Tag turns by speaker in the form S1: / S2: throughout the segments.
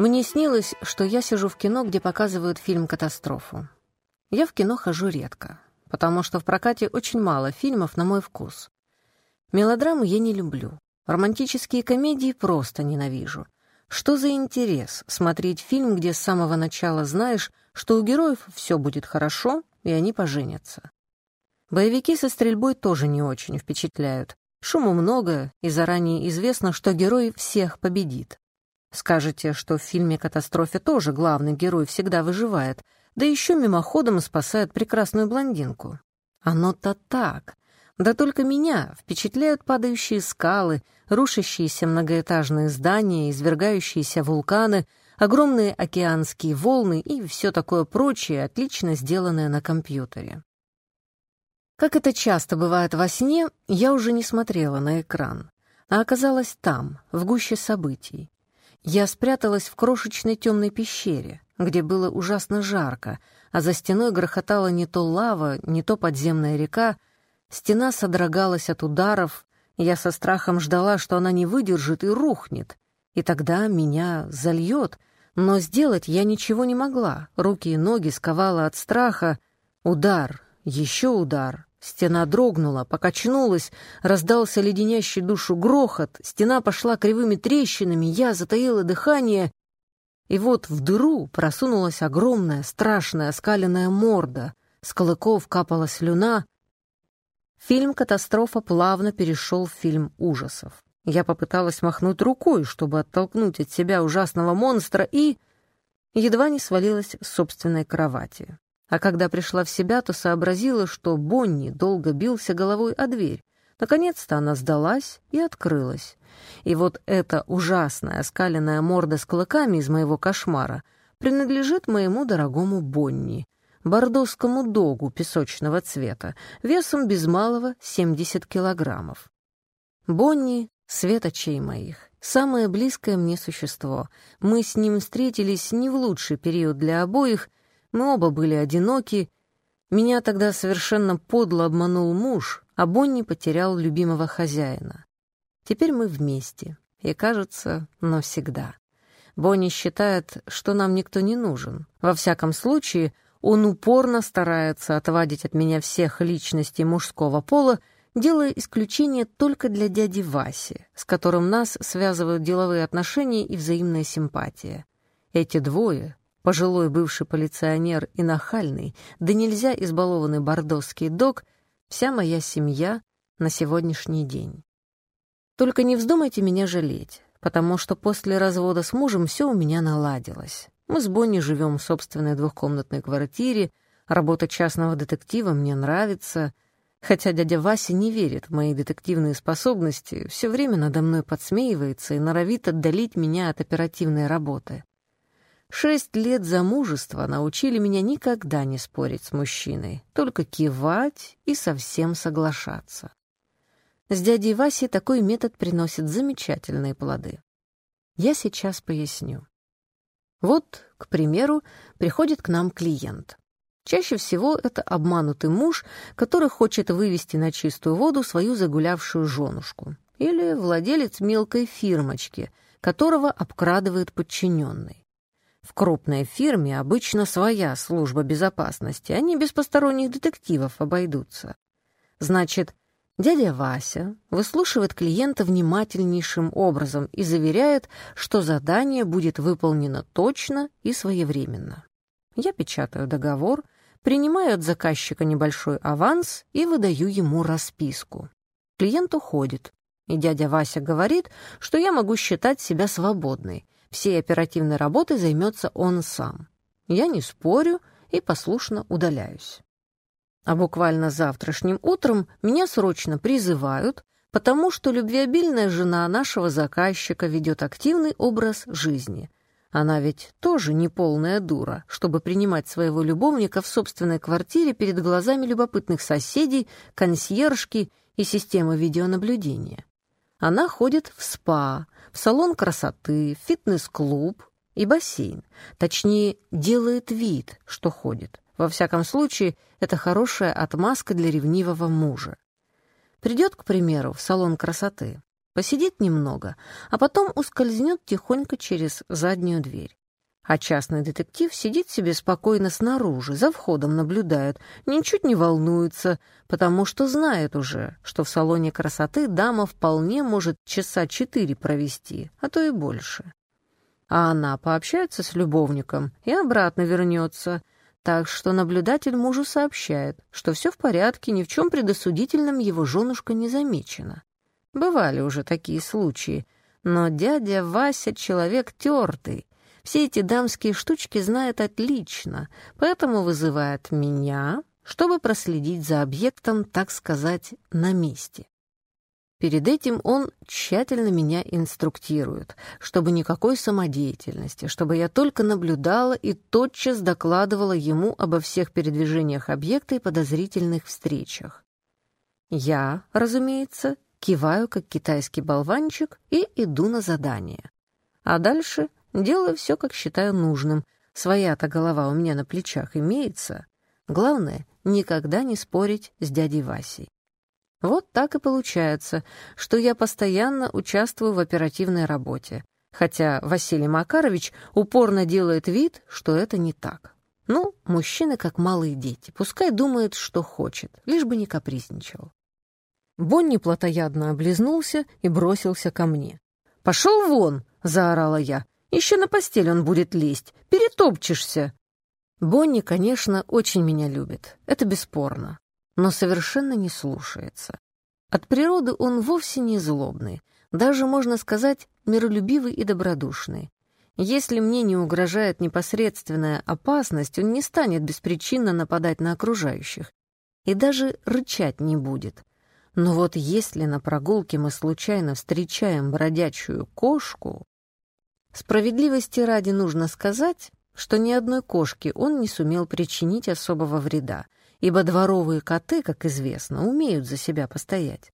S1: Мне снилось, что я сижу в кино, где показывают фильм «Катастрофу». Я в кино хожу редко, потому что в прокате очень мало фильмов на мой вкус. Мелодрамы я не люблю. Романтические комедии просто ненавижу. Что за интерес смотреть фильм, где с самого начала знаешь, что у героев все будет хорошо, и они поженятся? Боевики со стрельбой тоже не очень впечатляют. Шуму много, и заранее известно, что герой всех победит. Скажете, что в фильме «Катастрофе» тоже главный герой всегда выживает, да еще мимоходом спасает прекрасную блондинку. Оно-то так. Да только меня впечатляют падающие скалы, рушащиеся многоэтажные здания, извергающиеся вулканы, огромные океанские волны и все такое прочее, отлично сделанное на компьютере. Как это часто бывает во сне, я уже не смотрела на экран, а оказалась там, в гуще событий. Я спряталась в крошечной темной пещере, где было ужасно жарко, а за стеной грохотала не то лава, не то подземная река. Стена содрогалась от ударов, я со страхом ждала, что она не выдержит и рухнет, и тогда меня зальет, но сделать я ничего не могла, руки и ноги сковала от страха. Удар, еще удар, Стена дрогнула, покачнулась, раздался леденящий душу грохот, стена пошла кривыми трещинами, я затаила дыхание, и вот в дыру просунулась огромная, страшная, оскаленная морда, с клыков капала слюна. Фильм «Катастрофа» плавно перешел в фильм ужасов. Я попыталась махнуть рукой, чтобы оттолкнуть от себя ужасного монстра, и едва не свалилась с собственной кровати. А когда пришла в себя, то сообразила, что Бонни долго бился головой о дверь. Наконец-то она сдалась и открылась. И вот эта ужасная оскаленная морда с клыками из моего кошмара принадлежит моему дорогому Бонни, бордовскому догу песочного цвета, весом без малого 70 килограммов. Бонни — светочей моих, самое близкое мне существо. Мы с ним встретились не в лучший период для обоих — мы оба были одиноки. Меня тогда совершенно подло обманул муж, а Бонни потерял любимого хозяина. Теперь мы вместе, и, кажется, навсегда. Бонни считает, что нам никто не нужен. Во всяком случае, он упорно старается отвадить от меня всех личностей мужского пола, делая исключение только для дяди Васи, с которым нас связывают деловые отношения и взаимная симпатия. Эти двое Пожилой бывший полиционер и нахальный, да нельзя избалованный бордосский дог, вся моя семья на сегодняшний день. Только не вздумайте меня жалеть, потому что после развода с мужем все у меня наладилось. Мы с Бонни живем в собственной двухкомнатной квартире, работа частного детектива мне нравится, хотя дядя Вася не верит в мои детективные способности, все время надо мной подсмеивается и норовит отдалить меня от оперативной работы. Шесть лет замужества научили меня никогда не спорить с мужчиной, только кивать и совсем соглашаться. С дядей Васей такой метод приносит замечательные плоды. Я сейчас поясню. Вот, к примеру, приходит к нам клиент. Чаще всего это обманутый муж, который хочет вывести на чистую воду свою загулявшую женушку, или владелец мелкой фирмочки, которого обкрадывает подчиненный. В крупной фирме обычно своя служба безопасности, они без посторонних детективов обойдутся. Значит, дядя Вася выслушивает клиента внимательнейшим образом и заверяет, что задание будет выполнено точно и своевременно. Я печатаю договор, принимаю от заказчика небольшой аванс и выдаю ему расписку. Клиент уходит, и дядя Вася говорит, что я могу считать себя свободной, Всей оперативной работой займется он сам. Я не спорю и послушно удаляюсь. А буквально завтрашним утром меня срочно призывают, потому что любвеобильная жена нашего заказчика ведет активный образ жизни. Она ведь тоже не полная дура, чтобы принимать своего любовника в собственной квартире перед глазами любопытных соседей, консьержки и системы видеонаблюдения. Она ходит в спа, в салон красоты, в фитнес-клуб и бассейн. Точнее, делает вид, что ходит. Во всяком случае, это хорошая отмазка для ревнивого мужа. Придет, к примеру, в салон красоты, посидит немного, а потом ускользнет тихонько через заднюю дверь. А частный детектив сидит себе спокойно снаружи, за входом наблюдает, ничуть не волнуется, потому что знает уже, что в салоне красоты дама вполне может часа четыре провести, а то и больше. А она пообщается с любовником и обратно вернется, так что наблюдатель мужу сообщает, что все в порядке, ни в чем предосудительном его женушка не замечена. Бывали уже такие случаи, но дядя Вася человек тертый, все эти дамские штучки знает отлично, поэтому вызывает меня, чтобы проследить за объектом, так сказать, на месте. Перед этим он тщательно меня инструктирует, чтобы никакой самодеятельности, чтобы я только наблюдала и тотчас докладывала ему обо всех передвижениях объекта и подозрительных встречах. Я, разумеется, киваю, как китайский болванчик, и иду на задание. А дальше Делаю все, как считаю нужным. Своя-то голова у меня на плечах имеется. Главное, никогда не спорить с дядей Васей. Вот так и получается, что я постоянно участвую в оперативной работе, хотя Василий Макарович упорно делает вид, что это не так. Ну, мужчины как малые дети, пускай думает, что хочет, лишь бы не капризничал. Бонни плотоядно облизнулся и бросился ко мне. «Пошел вон!» — заорала я. Еще на постель он будет лезть. Перетопчешься. Бонни, конечно, очень меня любит. Это бесспорно. Но совершенно не слушается. От природы он вовсе не злобный. Даже, можно сказать, миролюбивый и добродушный. Если мне не угрожает непосредственная опасность, он не станет беспричинно нападать на окружающих. И даже рычать не будет. Но вот если на прогулке мы случайно встречаем бродячую кошку... Справедливости ради нужно сказать, что ни одной кошке он не сумел причинить особого вреда, ибо дворовые коты, как известно, умеют за себя постоять.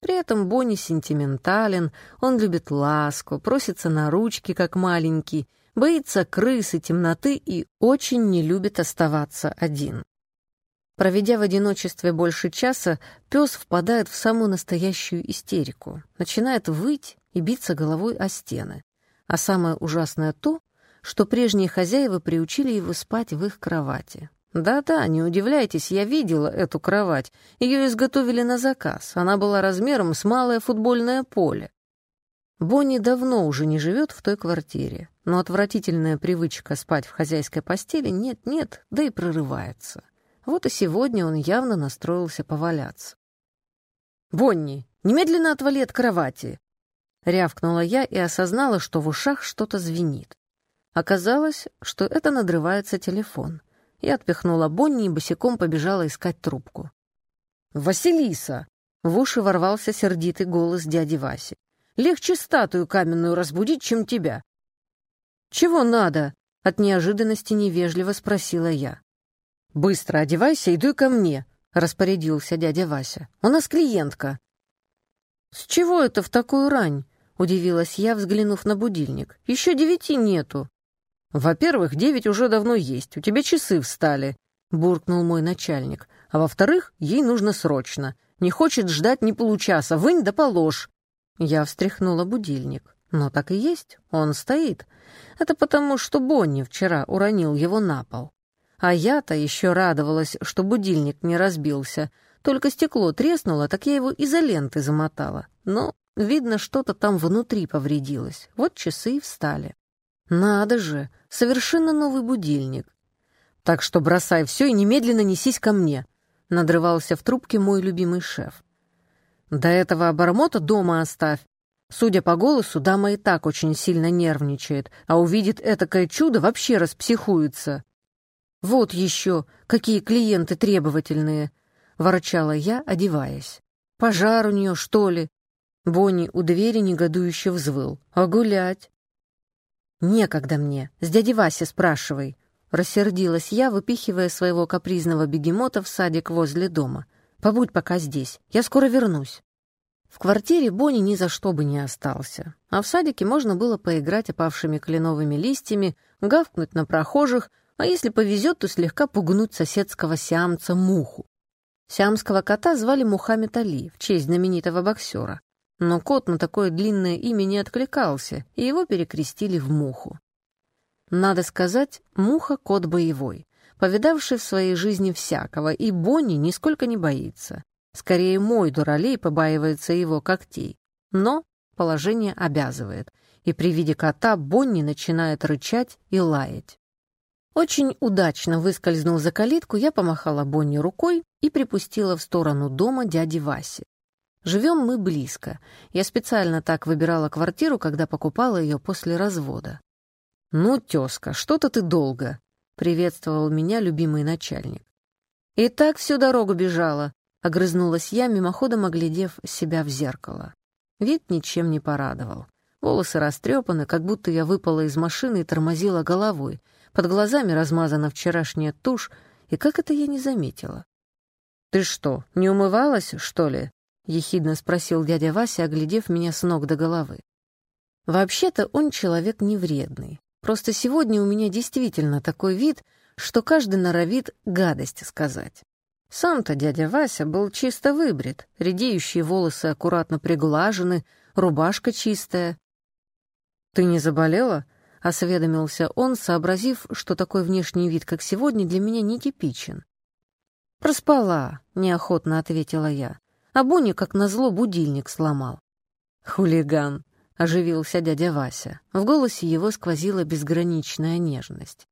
S1: При этом Бонни сентиментален, он любит ласку, просится на ручки, как маленький, боится крысы, темноты и очень не любит оставаться один. Проведя в одиночестве больше часа, пес впадает в самую настоящую истерику, начинает выть и биться головой о стены. А самое ужасное то, что прежние хозяева приучили его спать в их кровати. Да-да, не удивляйтесь, я видела эту кровать. Ее изготовили на заказ. Она была размером с малое футбольное поле. Бонни давно уже не живет в той квартире, но отвратительная привычка спать в хозяйской постели нет-нет, да и прорывается. Вот и сегодня он явно настроился поваляться. «Бонни, немедленно отвали от кровати!» Рявкнула я и осознала, что в ушах что-то звенит. Оказалось, что это надрывается телефон. Я отпихнула Бонни и босиком побежала искать трубку. «Василиса!» — в уши ворвался сердитый голос дяди Васи. «Легче статую каменную разбудить, чем тебя». «Чего надо?» — от неожиданности невежливо спросила я. «Быстро одевайся и дуй ко мне», — распорядился дядя Вася. «У нас клиентка». «С чего это в такую рань?» — удивилась я, взглянув на будильник. «Еще девяти нету». «Во-первых, девять уже давно есть, у тебя часы встали», — буркнул мой начальник. «А во-вторых, ей нужно срочно. Не хочет ждать ни получаса, вынь да положь». Я встряхнула будильник. Но так и есть, он стоит. Это потому, что Бонни вчера уронил его на пол. А я-то еще радовалась, что будильник не разбился. Только стекло треснуло, так я его изолентой замотала. Но Видно, что-то там внутри повредилось. Вот часы и встали. Надо же, совершенно новый будильник. Так что бросай все и немедленно несись ко мне, надрывался в трубке мой любимый шеф. До этого обормота дома оставь. Судя по голосу, дама и так очень сильно нервничает, а увидит этакое чудо, вообще распсихуется. Вот еще, какие клиенты требовательные, ворчала я, одеваясь. Пожар у нее, что ли? Бонни у двери негодующе взвыл. «А гулять?» «Некогда мне. С дяди Васи спрашивай». Рассердилась я, выпихивая своего капризного бегемота в садик возле дома. «Побудь пока здесь. Я скоро вернусь». В квартире Бонни ни за что бы не остался, а в садике можно было поиграть опавшими кленовыми листьями, гавкнуть на прохожих, а если повезет, то слегка пугнуть соседского сиамца Муху. Сиамского кота звали Мухаммед Али в честь знаменитого боксера. Но кот на такое длинное имя не откликался, и его перекрестили в Муху. Надо сказать, Муха — кот боевой, повидавший в своей жизни всякого, и Бонни нисколько не боится. Скорее, мой дуралей побаивается его когтей. Но положение обязывает, и при виде кота Бонни начинает рычать и лаять. Очень удачно выскользнув за калитку, я помахала Бонни рукой и припустила в сторону дома дяди Васи. Живем мы близко. Я специально так выбирала квартиру, когда покупала ее после развода. «Ну, тезка, что-то ты долго», — приветствовал меня любимый начальник. «И так всю дорогу бежала», — огрызнулась я, мимоходом оглядев себя в зеркало. Вид ничем не порадовал. Волосы растрепаны, как будто я выпала из машины и тормозила головой. Под глазами размазана вчерашняя тушь, и как это я не заметила? «Ты что, не умывалась, что ли?» — ехидно спросил дядя Вася, оглядев меня с ног до головы. Вообще-то он человек невредный. Просто сегодня у меня действительно такой вид, что каждый норовит гадость сказать. Сам-то дядя Вася был чисто выбрит, редеющие волосы аккуратно приглажены, рубашка чистая. «Ты не заболела?» — осведомился он, сообразив, что такой внешний вид, как сегодня, для меня нетипичен. «Проспала», — неохотно ответила я. А Бонни, как назло, будильник сломал. «Хулиган», — оживился дядя Вася. В голосе его сквозила безграничная нежность.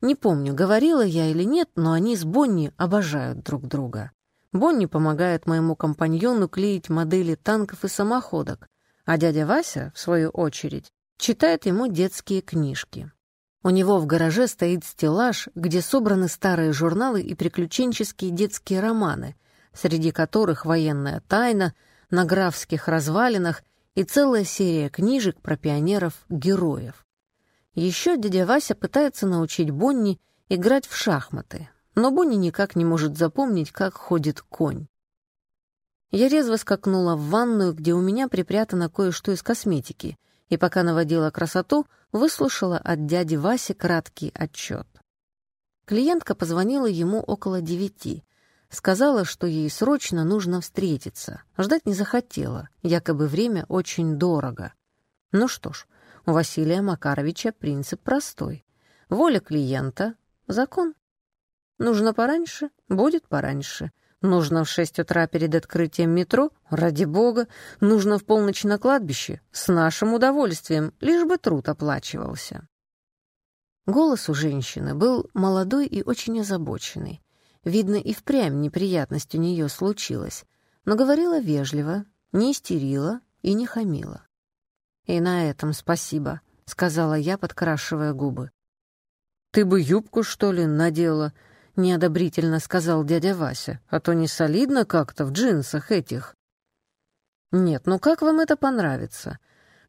S1: Не помню, говорила я или нет, но они с Бонни обожают друг друга. Бонни помогает моему компаньону клеить модели танков и самоходок, а дядя Вася, в свою очередь, читает ему детские книжки. У него в гараже стоит стеллаж, где собраны старые журналы и приключенческие детские романы, среди которых военная тайна, на графских развалинах и целая серия книжек про пионеров-героев. Еще дядя Вася пытается научить Бонни играть в шахматы, но Бонни никак не может запомнить, как ходит конь. Я резво скакнула в ванную, где у меня припрятано кое-что из косметики, и пока наводила красоту, выслушала от дяди Васи краткий отчет. Клиентка позвонила ему около девяти — Сказала, что ей срочно нужно встретиться. Ждать не захотела, якобы время очень дорого. Ну что ж, у Василия Макаровича принцип простой. Воля клиента — закон. Нужно пораньше — будет пораньше. Нужно в шесть утра перед открытием метро — ради бога. Нужно в полночь на кладбище — с нашим удовольствием, лишь бы труд оплачивался. Голос у женщины был молодой и очень озабоченный. Видно, и впрямь неприятность у нее случилась, но говорила вежливо, не истерила и не хамила. «И на этом спасибо», — сказала я, подкрашивая губы. «Ты бы юбку, что ли, надела?» — неодобрительно сказал дядя Вася. «А то не солидно как-то в джинсах этих». «Нет, ну как вам это понравится?»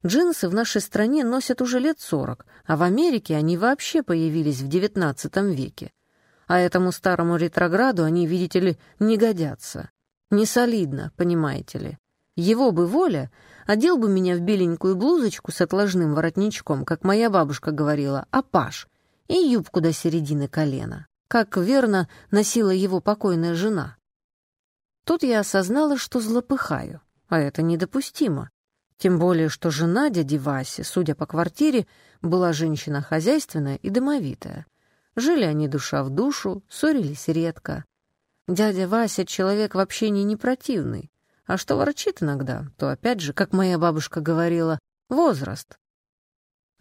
S1: Джинсы в нашей стране носят уже лет сорок, а в Америке они вообще появились в девятнадцатом веке а этому старому ретрограду они, видите ли, не годятся. Не солидно, понимаете ли. Его бы воля, одел бы меня в беленькую блузочку с отложным воротничком, как моя бабушка говорила, а паш, и юбку до середины колена, как верно носила его покойная жена. Тут я осознала, что злопыхаю, а это недопустимо. Тем более, что жена дяди Васи, судя по квартире, была женщина хозяйственная и домовитая. Жили они душа в душу, ссорились редко. Дядя Вася человек в общении не противный, а что ворчит иногда, то опять же, как моя бабушка говорила, возраст.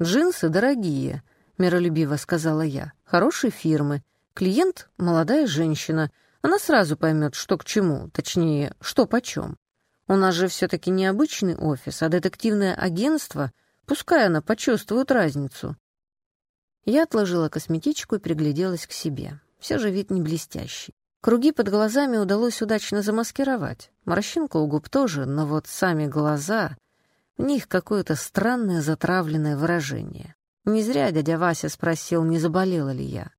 S1: «Джинсы дорогие», — миролюбиво сказала я, — «хорошей фирмы. Клиент — молодая женщина. Она сразу поймет, что к чему, точнее, что почем. У нас же все-таки не обычный офис, а детективное агентство. Пускай она почувствует разницу. Я отложила косметичку и пригляделась к себе. Все же вид не блестящий. Круги под глазами удалось удачно замаскировать. Морщинка у губ тоже, но вот сами глаза... В них какое-то странное затравленное выражение. Не зря дядя Вася спросил, не заболела ли я.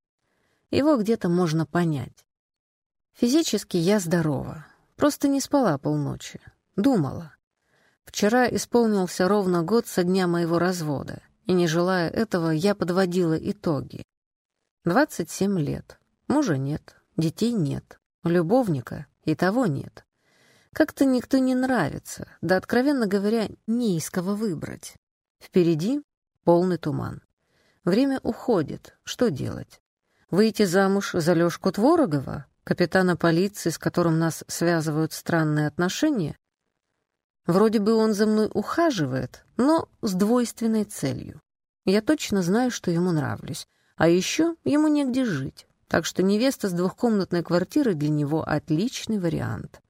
S1: Его где-то можно понять. Физически я здорова. Просто не спала полночи. Думала. Вчера исполнился ровно год со дня моего развода и, не желая этого, я подводила итоги. 27 лет. Мужа нет, детей нет, любовника и того нет. Как-то никто не нравится, да, откровенно говоря, не из кого выбрать. Впереди полный туман. Время уходит. Что делать? Выйти замуж за Лёшку Творогова, капитана полиции, с которым нас связывают странные отношения? Вроде бы он за мной ухаживает, но с двойственной целью. Я точно знаю, что ему нравлюсь. А еще ему негде жить. Так что невеста с двухкомнатной квартирой для него отличный вариант.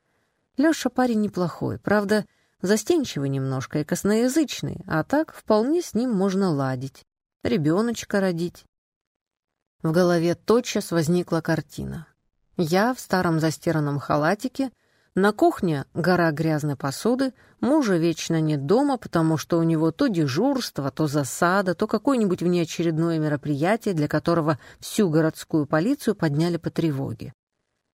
S1: Леша парень неплохой, правда, застенчивый немножко и косноязычный, а так вполне с ним можно ладить, ребеночка родить. В голове тотчас возникла картина. Я в старом застиранном халатике, на кухне гора грязной посуды, мужа вечно нет дома, потому что у него то дежурство, то засада, то какое-нибудь внеочередное мероприятие, для которого всю городскую полицию подняли по тревоге.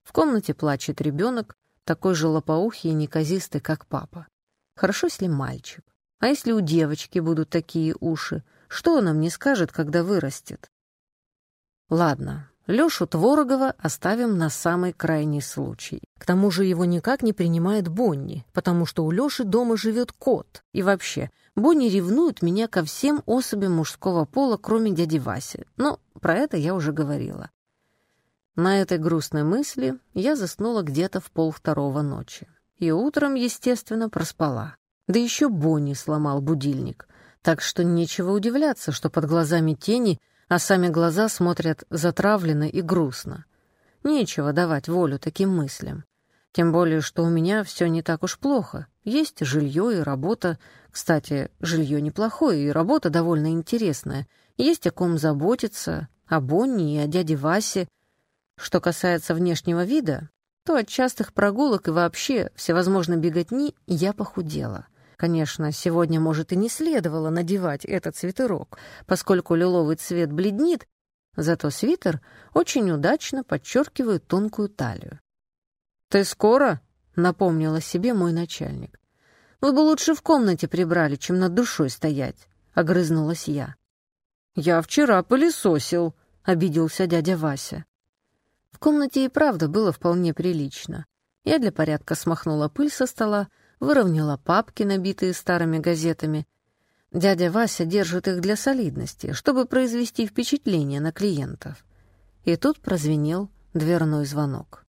S1: В комнате плачет ребенок, такой же лопоухий и неказистый, как папа. Хорошо, если мальчик. А если у девочки будут такие уши, что она мне скажет, когда вырастет? Ладно, Лешу Творогова оставим на самый крайний случай. К тому же его никак не принимает Бонни, потому что у Леши дома живет кот. И вообще, Бонни ревнует меня ко всем особям мужского пола, кроме дяди Васи. Но про это я уже говорила. На этой грустной мысли я заснула где-то в полвторого ночи. И утром, естественно, проспала. Да еще Бонни сломал будильник. Так что нечего удивляться, что под глазами тени, а сами глаза смотрят затравленно и грустно. Нечего давать волю таким мыслям. Тем более, что у меня все не так уж плохо. Есть жилье и работа. Кстати, жилье неплохое, и работа довольно интересная. Есть о ком заботиться, о Бонни и о дяде Васе — что касается внешнего вида, то от частых прогулок и вообще всевозможной беготни я похудела. Конечно, сегодня, может, и не следовало надевать этот свитерок, поскольку лиловый цвет бледнит, зато свитер очень удачно подчеркивает тонкую талию. «Ты скоро?» — напомнила себе мой начальник. «Вы бы лучше в комнате прибрали, чем над душой стоять», — огрызнулась я. «Я вчера пылесосил», — обиделся дядя Вася. В комнате и правда было вполне прилично. Я для порядка смахнула пыль со стола, выровняла папки, набитые старыми газетами. Дядя Вася держит их для солидности, чтобы произвести впечатление на клиентов. И тут прозвенел дверной звонок.